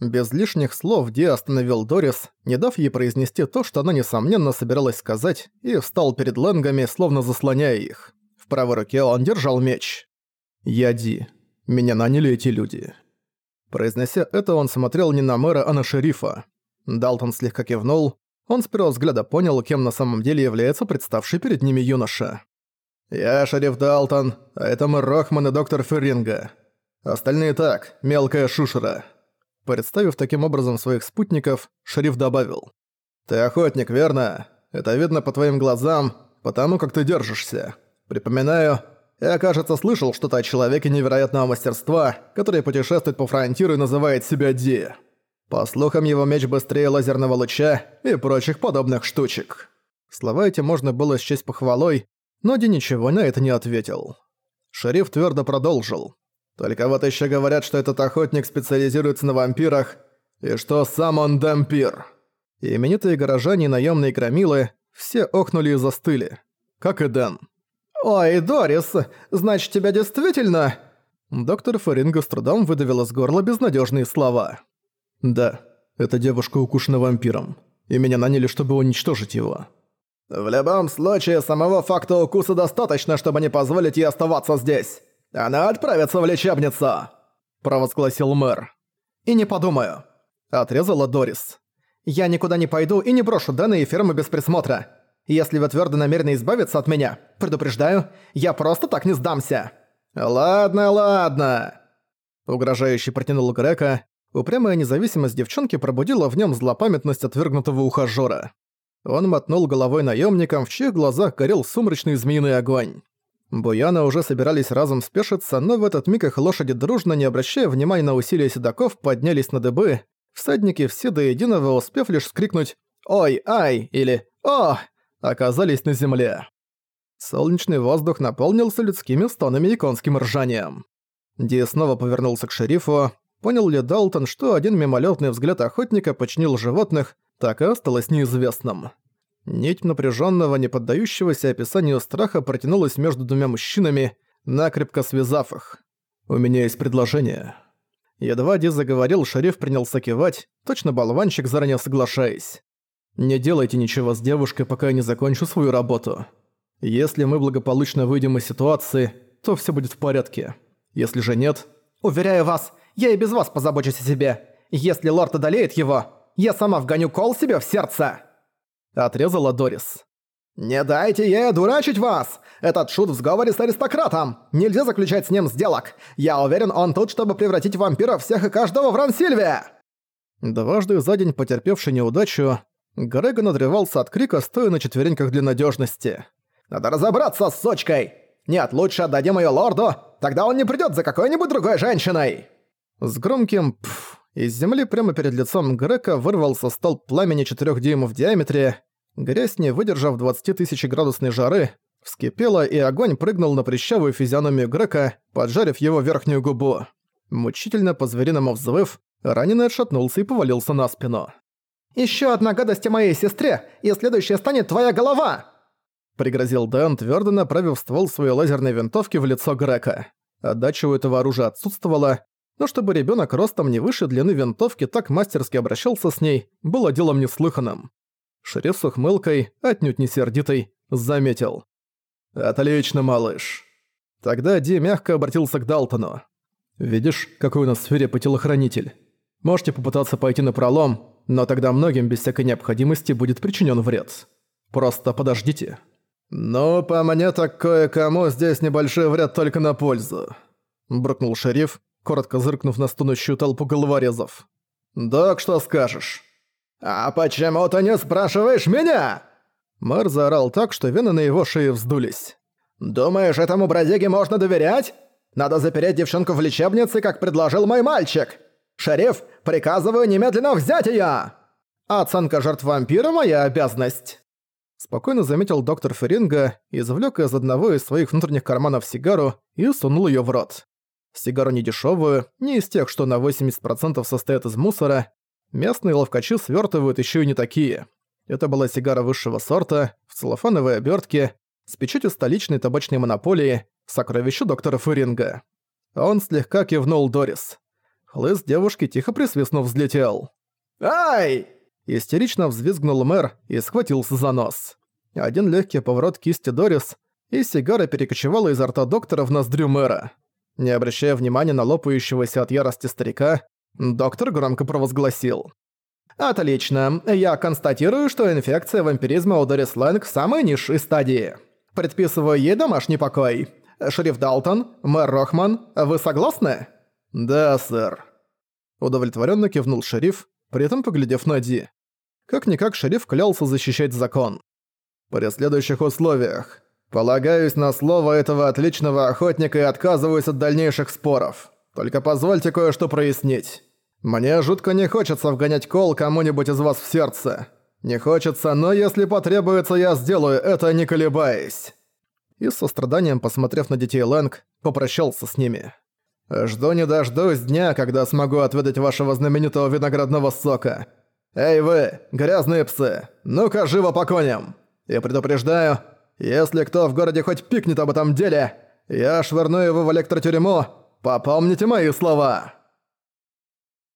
Без лишних слов Ди остановил Дорис, не дав ей произнести то, что она несомненно собиралась сказать, и встал перед Лэнгами, словно заслоняя их. В правой руке он держал меч. «Я Ди. Меня наняли эти люди». Произнося это, он смотрел не на мэра, а на шерифа. Далтон слегка кивнул. Он с первого взгляда понял, кем на самом деле является представший перед ними юноша. «Я шериф Далтон, а это мэр Рохман и доктор Ферринга. Остальные так, мелкая шушера». Представив таким образом своих спутников, шериф добавил. «Ты охотник, верно? Это видно по твоим глазам, потому как ты держишься. Припоминаю, я, кажется, слышал что-то о человеке невероятного мастерства, который путешествует по фронтиру и называет себя Ди. По слухам, его меч быстрее лазерного луча и прочих подобных штучек. Слова эти можно было счесть похвалой, но Ди ничего на это не ответил. Шериф твердо продолжил. «Только вот еще говорят, что этот охотник специализируется на вампирах, и что сам он дампир». Именитые горожане и наемные громилы все охнули и застыли, как и Дэн. «Ой, Дорис, значит, тебя действительно...» Доктор Феринга с трудом выдавил из горла безнадежные слова. «Да, эта девушка укушена вампиром, и меня наняли, чтобы уничтожить его». «В любом случае, самого факта укуса достаточно, чтобы не позволить ей оставаться здесь. Она отправится в лечебницу!» – провозгласил мэр. «И не подумаю», – отрезала Дорис. «Я никуда не пойду и не брошу и фермы без присмотра. Если вы твердо намерены избавиться от меня, предупреждаю, я просто так не сдамся». «Ладно, ладно», — угрожающе протянул Грека. Упрямая независимость девчонки пробудила в нем злопамятность отвергнутого ухажёра. Он мотнул головой наемникам, в чьих глазах горел сумрачный змеиный огонь. Буяна уже собирались разом спешиться, но в этот миг их лошади дружно, не обращая внимания на усилия седаков, поднялись на дыбы. Всадники все до единого, успев лишь скрикнуть «Ой, ай!» или «О!», оказались на земле. Солнечный воздух наполнился людскими стонами и конским ржанием. Ди снова повернулся к шерифу. Понял ли Далтон, что один мимолетный взгляд охотника починил животных, так и осталось неизвестным. Нить напряженного, не поддающегося описанию страха протянулась между двумя мужчинами, накрепко связав их. «У меня есть предложение». Едва Ди заговорил, шериф принялся кивать, точно болванчик, заранее соглашаясь. Не делайте ничего с девушкой, пока я не закончу свою работу. Если мы благополучно выйдем из ситуации, то все будет в порядке. Если же нет... Уверяю вас, я и без вас позабочусь о себе. Если лорд одолеет его, я сама вгоню кол себе в сердце!» Отрезала Дорис. «Не дайте ей дурачить вас! Этот шут в сговоре с аристократом! Нельзя заключать с ним сделок! Я уверен, он тут, чтобы превратить вампиров всех и каждого в Рансильве!» Дважды за день потерпевший неудачу, Грега надрывался от крика, стоя на четвереньках для надежности. «Надо разобраться с сучкой! Нет, лучше отдадим ее лорду, тогда он не придет за какой-нибудь другой женщиной!» С громким «пф» из земли прямо перед лицом Грека вырвался столб пламени 4 дюймов в диаметре. Грязь, не выдержав 20 тысяч градусной жары, вскипела, и огонь прыгнул на прищавую физиономию Грека, поджарив его верхнюю губу. Мучительно по-звериному взвыв, раненый отшатнулся и повалился на спину. Еще одна гадость о моей сестре, и следующая станет твоя голова!» Пригрозил Дэн, твердо направив ствол своей лазерной винтовки в лицо Грека. Отдача у этого оружия отсутствовала, но чтобы ребенок ростом не выше длины винтовки так мастерски обращался с ней, было делом неслыханным. Шериф с ухмылкой, отнюдь не сердитой, заметил. «Отлично, малыш». Тогда Ди мягко обратился к Далтону. «Видишь, какой у нас в сфере телохранитель? Можете попытаться пойти на пролом, но тогда многим без всякой необходимости будет причинен вред. Просто подождите. «Ну, по мне так кое-кому здесь небольшой вред только на пользу», – брукнул шериф, коротко зыркнув на стонущую толпу головорезов. «Док, что скажешь?» «А почему ты не спрашиваешь меня?» Мэр заорал так, что вены на его шее вздулись. «Думаешь, этому бродяге можно доверять? Надо запереть девчонку в лечебнице, как предложил мой мальчик. «Шериф, приказываю немедленно взять её!» «Оценка жертв вампира – моя обязанность!» Спокойно заметил доктор Феринга, извлёк из одного из своих внутренних карманов сигару и сунул её в рот. Сигару не дешёвую, не из тех, что на 80% состоят из мусора. Местные ловкачи свёртывают ещё и не такие. Это была сигара высшего сорта, в целлофановой обёртке, с печатью столичной табачной монополии, сокровище доктора Феринга. Он слегка кивнул Дорис. Хлыст девушки тихо присвистнув взлетел. «Ай!» Истерично взвизгнул мэр и схватился за нос. Один легкий поворот кисти Дорис, и сигара перекочевала изо рта доктора в ноздрю мэра. Не обращая внимания на лопающегося от ярости старика, доктор громко провозгласил. «Отлично. Я констатирую, что инфекция вампиризма у Дорис Лэнг в самой низшей стадии. Предписываю ей домашний покой. Шериф Далтон, мэр Рохман, вы согласны?» «Да, сэр». Удовлетворенно кивнул шериф, при этом поглядев на Ди. Как-никак шериф клялся защищать закон. При следующих условиях. Полагаюсь на слово этого отличного охотника и отказываюсь от дальнейших споров. Только позвольте кое-что прояснить. Мне жутко не хочется вгонять кол кому-нибудь из вас в сердце. Не хочется, но если потребуется, я сделаю это, не колебаясь. И с состраданием, посмотрев на детей Лэнг, попрощался с ними. Жду не дождусь дня, когда смогу отведать вашего знаменитого виноградного сока. «Эй вы, грязные псы, ну-ка живо по коням! И предупреждаю, если кто в городе хоть пикнет об этом деле, я швырну его в электротюрьму, попомните мои слова!»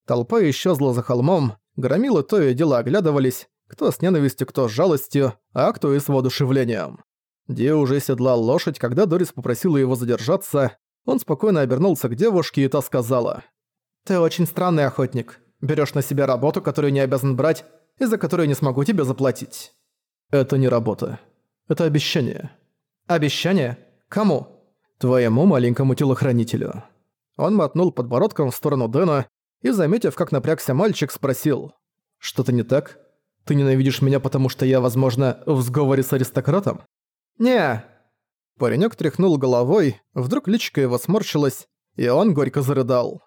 Толпа исчезла за холмом, громилы то и дело оглядывались, кто с ненавистью, кто с жалостью, а кто и с воодушевлением. Ди уже седлал лошадь, когда Дорис попросила его задержаться, он спокойно обернулся к девушке, и та сказала. «Ты очень странный охотник. Берешь на себя работу, которую не обязан брать, и за которую не смогу тебе заплатить. Это не работа. Это обещание. Обещание? Кому? Твоему маленькому телохранителю. Он мотнул подбородком в сторону Дэна и, заметив, как напрягся мальчик, спросил. «Что-то не так? Ты ненавидишь меня, потому что я, возможно, в сговоре с аристократом?» «Не». Паренёк тряхнул головой, вдруг личико его сморщилось, и он горько зарыдал.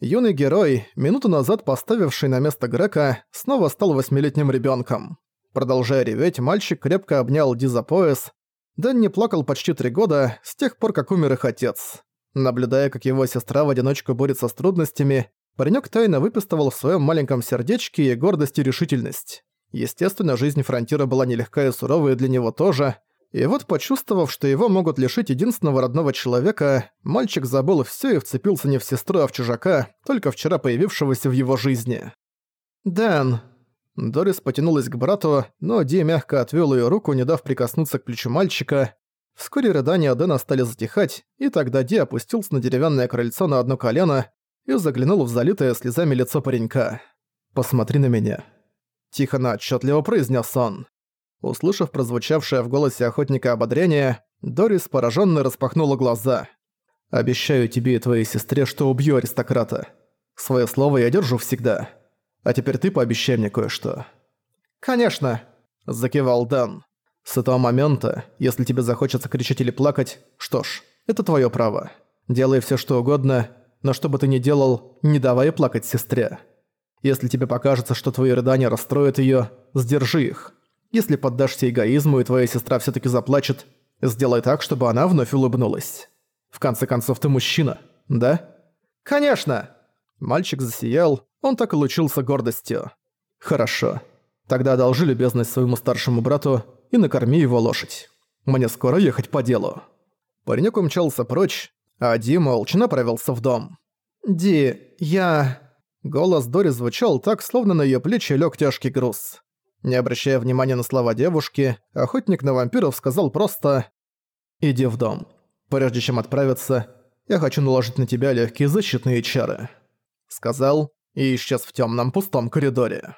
Юный герой, минуту назад поставивший на место Грека, снова стал восьмилетним ребенком. Продолжая реветь, мальчик крепко обнял Ди за пояс. Дэн не плакал почти три года, с тех пор, как умер их отец. Наблюдая, как его сестра в одиночку борется с трудностями, паренёк тайно выпистывал в своем маленьком сердечке и гордость и решительность. Естественно, жизнь Фронтира была нелегкая и суровая для него тоже, и вот, почувствовав, что его могут лишить единственного родного человека, мальчик забыл всё и вцепился не в сестру, а в чужака, только вчера появившегося в его жизни. «Дэн!» Дорис потянулась к брату, но Ди мягко отвёл её руку, не дав прикоснуться к плечу мальчика. Вскоре рыдания Дэна стали затихать, и тогда Ди опустился на деревянное крыльцо на одно колено и заглянул в залитое слезами лицо паренька. «Посмотри на меня». Тихо, но отчётливо произнес он. Услышав прозвучавшее в голосе охотника ободрение, Дорис пораженно распахнула глаза. «Обещаю тебе и твоей сестре, что убью аристократа. Своё слово я держу всегда. А теперь ты пообещай мне кое-что». «Конечно!» – закивал Дан. «С этого момента, если тебе захочется кричать или плакать, что ж, это твоё право. Делай всё что угодно, но что бы ты ни делал, не давай плакать сестре. Если тебе покажется, что твои рыдания расстроят её, сдержи их. Если поддашься эгоизму и твоя сестра все таки заплачет, сделай так, чтобы она вновь улыбнулась. В конце концов, ты мужчина, да? Конечно! Мальчик засиял, он так и лучился гордостью. Хорошо. Тогда одолжи любезность своему старшему брату и накорми его лошадь. Мне скоро ехать по делу. Паренек умчался прочь, а Ди молча направился в дом. «Ди, я...» Голос Дори звучал так, словно на её плечи лёг тяжкий груз. Не обращая внимания на слова девушки, охотник на вампиров сказал просто «Иди в дом. Прежде чем отправиться, я хочу наложить на тебя легкие защитные чары», сказал и исчез в темном пустом коридоре.